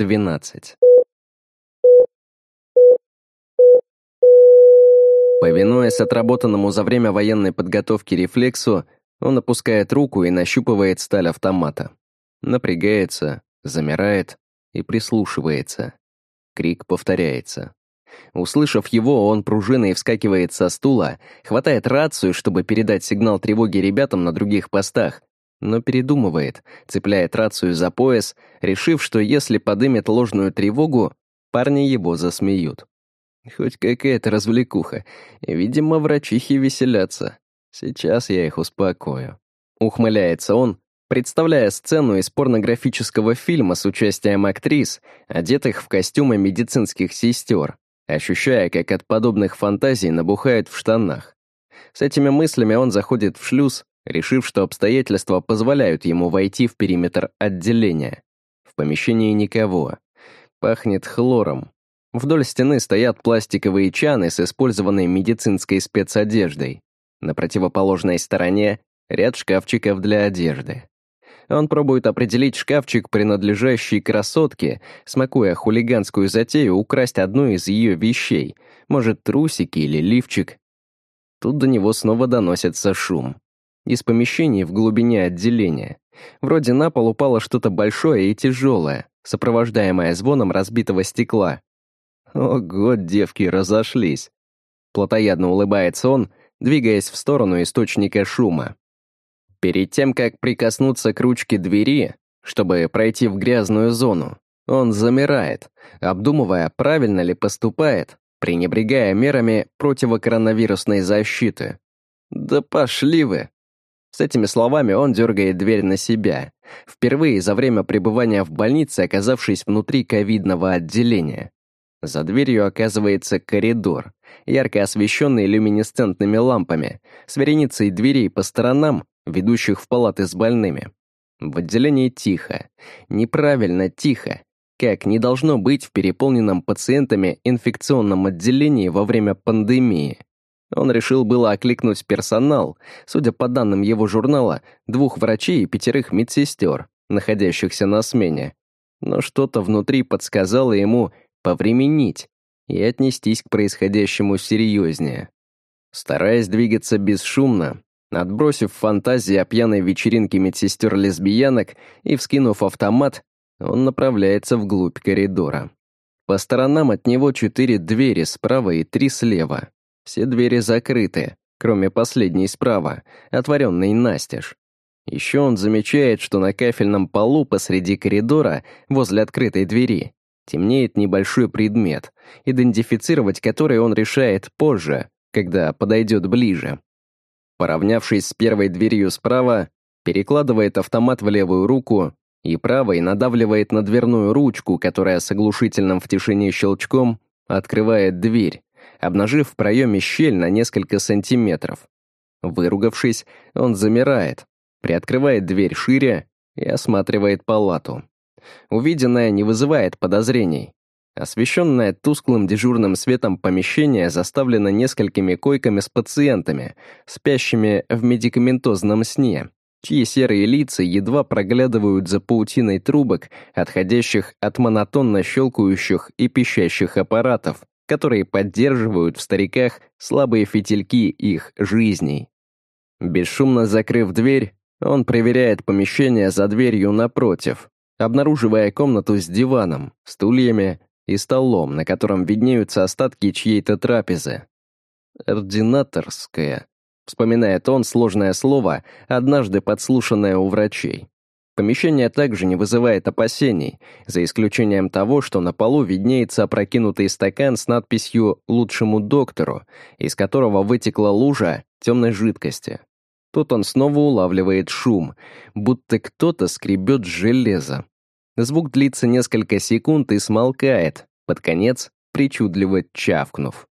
12. Повинуясь отработанному за время военной подготовки рефлексу, он опускает руку и нащупывает сталь автомата. Напрягается, замирает и прислушивается. Крик повторяется. Услышав его, он пружиной вскакивает со стула, хватает рацию, чтобы передать сигнал тревоги ребятам на других постах, но передумывает, цепляет рацию за пояс, решив, что если подымет ложную тревогу, парни его засмеют. Хоть какая-то развлекуха. Видимо, врачихи веселятся. Сейчас я их успокою. Ухмыляется он, представляя сцену из порнографического фильма с участием актрис, одетых в костюмы медицинских сестер, ощущая, как от подобных фантазий набухают в штанах. С этими мыслями он заходит в шлюз, решив, что обстоятельства позволяют ему войти в периметр отделения. В помещении никого. Пахнет хлором. Вдоль стены стоят пластиковые чаны с использованной медицинской спецодеждой. На противоположной стороне ряд шкафчиков для одежды. Он пробует определить шкафчик, принадлежащий красотке, смакуя хулиганскую затею украсть одну из ее вещей, может, трусики или лифчик. Тут до него снова доносится шум. Из помещений в глубине отделения. Вроде на пол упало что-то большое и тяжелое, сопровождаемое звоном разбитого стекла. Ого, девки разошлись. Плотоядно улыбается он, двигаясь в сторону источника шума. Перед тем, как прикоснуться к ручке двери, чтобы пройти в грязную зону, он замирает, обдумывая, правильно ли поступает, пренебрегая мерами противокоронавирусной защиты. «Да пошли вы!» С этими словами он дергает дверь на себя, впервые за время пребывания в больнице оказавшись внутри ковидного отделения. За дверью оказывается коридор, ярко освещенный люминесцентными лампами, с вереницей дверей по сторонам ведущих в палаты с больными. В отделении тихо, неправильно тихо, как не должно быть в переполненном пациентами инфекционном отделении во время пандемии. Он решил было окликнуть персонал, судя по данным его журнала, двух врачей и пятерых медсестер, находящихся на смене. Но что-то внутри подсказало ему повременить и отнестись к происходящему серьезнее. Стараясь двигаться бесшумно, Отбросив фантазии о пьяной вечеринке медсестер-лесбиянок и вскинув автомат, он направляется вглубь коридора. По сторонам от него четыре двери справа и три слева. Все двери закрыты, кроме последней справа, отворенной настежь. Еще он замечает, что на кафельном полу посреди коридора, возле открытой двери, темнеет небольшой предмет, идентифицировать который он решает позже, когда подойдет ближе. Поравнявшись с первой дверью справа, перекладывает автомат в левую руку и правой надавливает на дверную ручку, которая с оглушительным в тишине щелчком открывает дверь, обнажив в проеме щель на несколько сантиметров. Выругавшись, он замирает, приоткрывает дверь шире и осматривает палату. Увиденное не вызывает подозрений. Освещенное тусклым дежурным светом помещение заставлено несколькими койками с пациентами, спящими в медикаментозном сне, чьи серые лица едва проглядывают за паутиной трубок, отходящих от монотонно щелкающих и пищащих аппаратов, которые поддерживают в стариках слабые фитильки их жизней. Бесшумно закрыв дверь, он проверяет помещение за дверью напротив, обнаруживая комнату с диваном, стульями и столом, на котором виднеются остатки чьей-то трапезы. «Ординаторская», — вспоминает он сложное слово, однажды подслушанное у врачей. Помещение также не вызывает опасений, за исключением того, что на полу виднеется опрокинутый стакан с надписью «Лучшему доктору», из которого вытекла лужа темной жидкости. Тут он снова улавливает шум, будто кто-то скребет железо. Звук длится несколько секунд и смолкает, под конец причудливо чавкнув.